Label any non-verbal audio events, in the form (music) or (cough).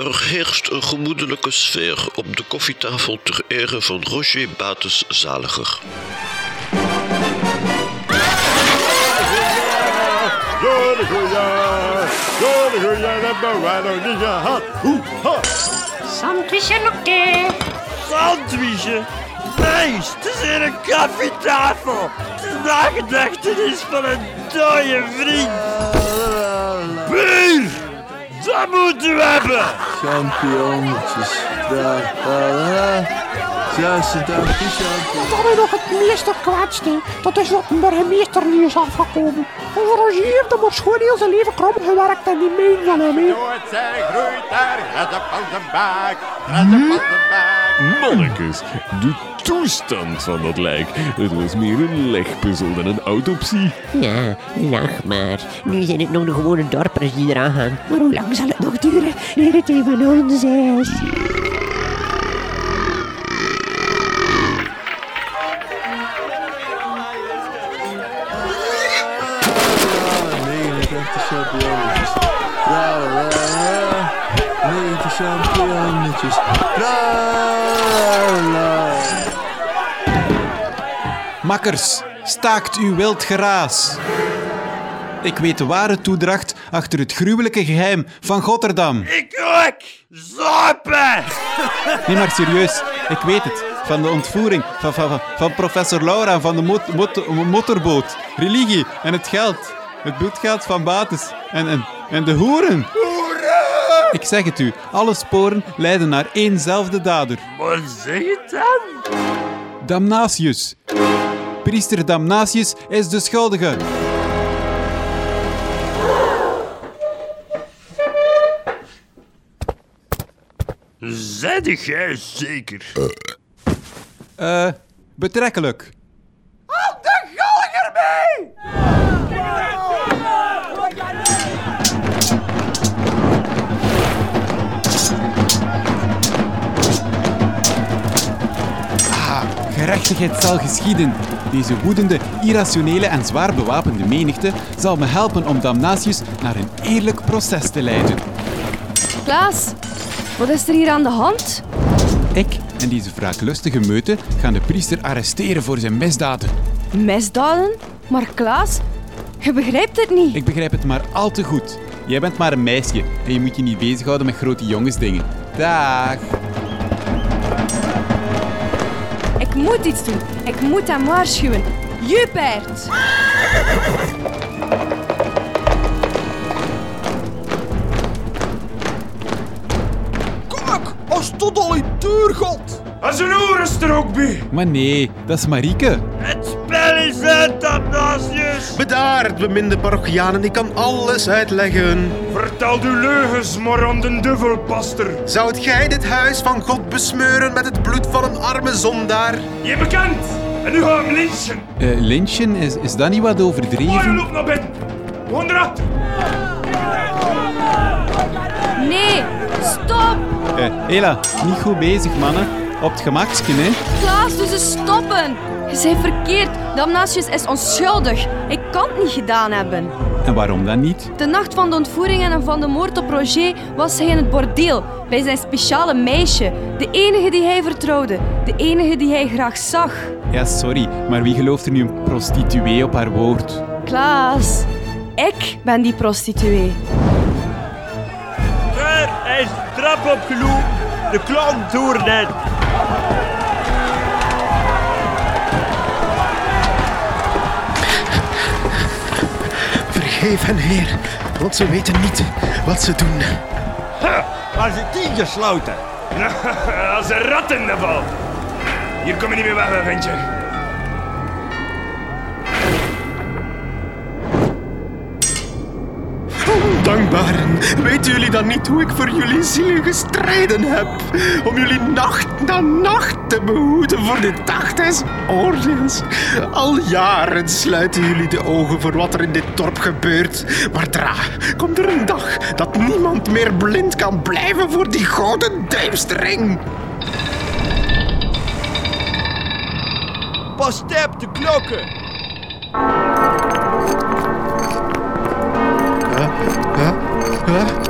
Er heerst een gemoedelijke sfeer op de koffietafel ter ere van Roger Bates Zaliger. Jolly goeie, jolly goeie, dat hebben wij nog niet gehad. Hoe, ha. Sandwichje oké. Sandwichen? Nee, het is hier een koffietafel. Het is nagedachtenis van een dode vriend. Bier! Dat moeten we hebben! Champignonnetjes. Daar, daar, daar. Juist, daar, die champignons. Dan is nog het meester kwaadste. Dat is wat een burgemeester nu is afgekomen. Onze Rogier heeft hem schoon heel zijn leven krom gewerkt en die meen van hem. hè. Nooit zij groeit daar, op van de baak, op van de baak. Mannekes, de toestand van dat lijk. Het was meer een legpuzzel dan een autopsie. Ja, lach maar. Nu zijn het nog de gewone dorpers die eraan gaan. Maar hoe lang zal het nog duren eer het een van ons is? Nee, dat echte champignonnetjes. Ra, ra, ra. Nee, de champignonnetjes. Ra, la. Makkers, staakt uw wild geraas. Ik weet de ware toedracht achter het gruwelijke geheim van Gotterdam. Ik ook! Zuipen! (laughs) Nee, maar serieus, ik weet het. Van de ontvoering van, van, van, professor Laura van de mot- mot- motorboot. Religie en het geld. Het bloedgeld van Bates. En, en, en de hoeren. Ik zeg het u, alle sporen leiden naar éénzelfde dader. Maar zeg het dan! Damnatius. Priester Damnatius is de schuldige. Zeg jij zeker? Eh, betrekkelijk. Gerechtigheid zal geschieden. Deze woedende, irrationele en zwaar bewapende menigte zal me helpen om Damnatius naar een eerlijk proces te leiden. Klaas, wat is er hier aan de hand? Ik en deze wraaklustige meute gaan de priester arresteren voor zijn misdaden. Misdaden? Maar Klaas, je begrijpt het niet. Ik begrijp het maar al te goed. Jij bent maar een meisje en je moet je niet bezighouden met grote jongensdingen. Dag. Moet iets doen. Ik moet hem waarschuwen. Jupert! Kijk, als tot al in deur gaat! En zijn oor is er ook bij! Maar nee, dat is Marieke. Het spel is uit, Damnatius! Bedaard, beminde parochianen, ik kan alles uitleggen. Vertel uw leugens de duvelpaster. Zoudt gij dit huis van God besmeuren met het bloed van een arme zondaar? Je bekend! En nu gaan we hem lynchen! Eh, lynchen, is, is dat niet wat Mooi, overdreven? loop naar binnen! Gewoon! Nee, stop! Eh, Ela, niet goed bezig, mannen. Op het gemakje, hè. Klaas, doe ze stoppen! Je bent verkeerd. Damnatius is onschuldig. Ik kan het niet gedaan hebben. En waarom dan niet? De nacht van de ontvoeringen en van de moord op Roger was hij in het bordeel bij zijn speciale meisje. De enige die hij vertrouwde. De enige die hij graag zag. Ja, sorry, maar wie gelooft er nu een prostituee op haar woord? Klaas, ik ben die prostituee. Daar hij is de trap opgelopen. De klant hoort net. Vergeef hen, Heer, want ze weten niet wat ze doen. Waar zit die gesloten? (laughs) Als een rat in de val. Hier kom je niet meer weg, ventje. Weten jullie dan niet hoe ik voor jullie zielen gestreden heb? Om jullie nacht na nacht te behoeden voor de dag des oordeels. Al jaren sluiten jullie de ogen voor wat er in dit dorp gebeurt. Maar dra, komt er een dag dat niemand meer blind kan blijven voor die gouden duimstring. Pas op de klokken. 哎哎。